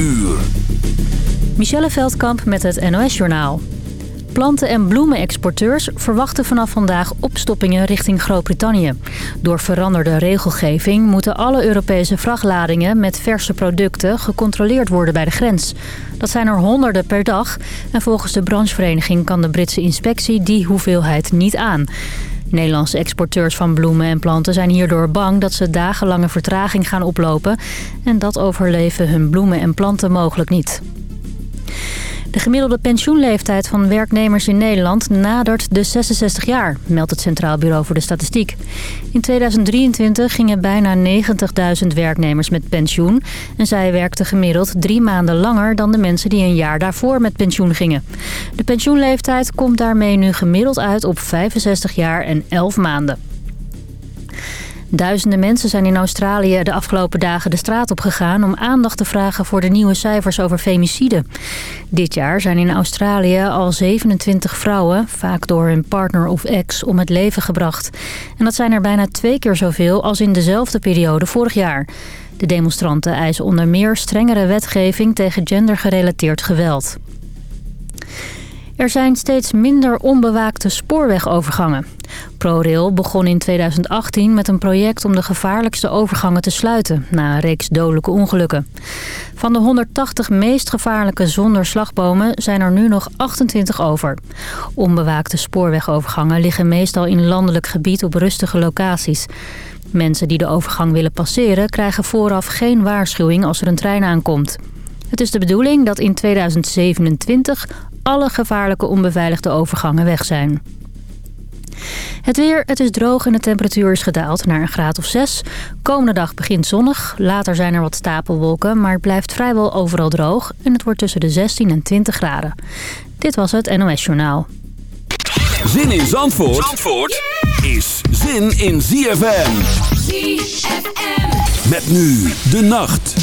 uur. Michelle Veldkamp met het NOS-journaal. Planten- en bloemenexporteurs verwachten vanaf vandaag opstoppingen richting Groot-Brittannië. Door veranderde regelgeving moeten alle Europese vrachtladingen met verse producten gecontroleerd worden bij de grens. Dat zijn er honderden per dag en volgens de branchevereniging kan de Britse inspectie die hoeveelheid niet aan. Nederlandse exporteurs van bloemen en planten zijn hierdoor bang dat ze dagenlange vertraging gaan oplopen. En dat overleven hun bloemen en planten mogelijk niet. De gemiddelde pensioenleeftijd van werknemers in Nederland nadert de 66 jaar, meldt het Centraal Bureau voor de Statistiek. In 2023 gingen bijna 90.000 werknemers met pensioen en zij werkten gemiddeld drie maanden langer dan de mensen die een jaar daarvoor met pensioen gingen. De pensioenleeftijd komt daarmee nu gemiddeld uit op 65 jaar en 11 maanden. Duizenden mensen zijn in Australië de afgelopen dagen de straat op gegaan... om aandacht te vragen voor de nieuwe cijfers over femicide. Dit jaar zijn in Australië al 27 vrouwen, vaak door hun partner of ex, om het leven gebracht. En dat zijn er bijna twee keer zoveel als in dezelfde periode vorig jaar. De demonstranten eisen onder meer strengere wetgeving tegen gendergerelateerd geweld. Er zijn steeds minder onbewaakte spoorwegovergangen. ProRail begon in 2018 met een project om de gevaarlijkste overgangen te sluiten... na een reeks dodelijke ongelukken. Van de 180 meest gevaarlijke zonder slagbomen zijn er nu nog 28 over. Onbewaakte spoorwegovergangen liggen meestal in landelijk gebied op rustige locaties. Mensen die de overgang willen passeren krijgen vooraf geen waarschuwing als er een trein aankomt. Het is de bedoeling dat in 2027 alle gevaarlijke onbeveiligde overgangen weg zijn. Het weer, het is droog en de temperatuur is gedaald naar een graad of 6. Komende dag begint zonnig, later zijn er wat stapelwolken... maar het blijft vrijwel overal droog en het wordt tussen de 16 en 20 graden. Dit was het NOS Journaal. Zin in Zandvoort, Zandvoort is zin in ZFM. ZFM. Met nu de nacht.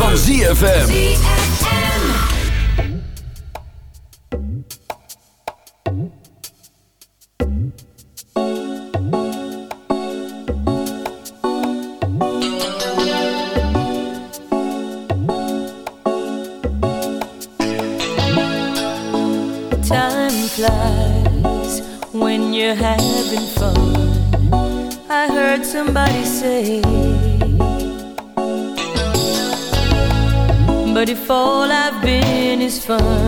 van ZFM. fun.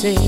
say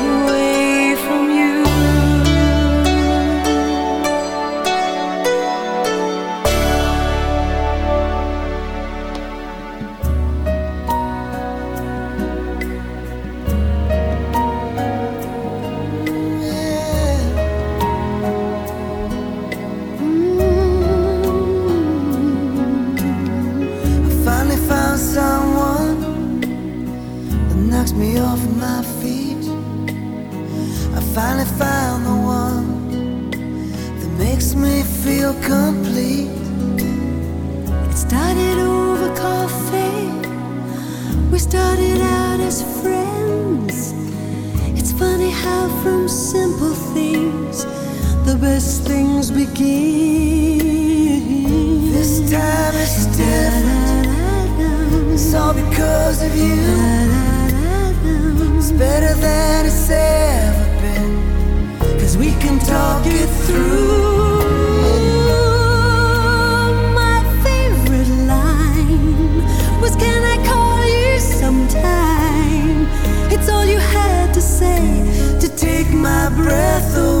This time it's different. It's all because of you. It's better than it's ever been. Cause we can talk it through. My favorite line was Can I call you sometime? It's all you had to say to take my breath away.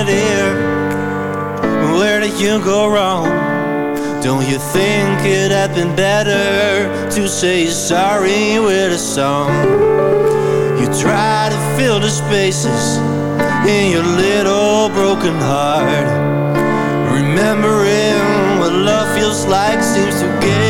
it here? Where did you go wrong? Don't you think it'd have been better to say sorry with a song? You try to fill the spaces in your little broken heart. Remembering what love feels like seems to get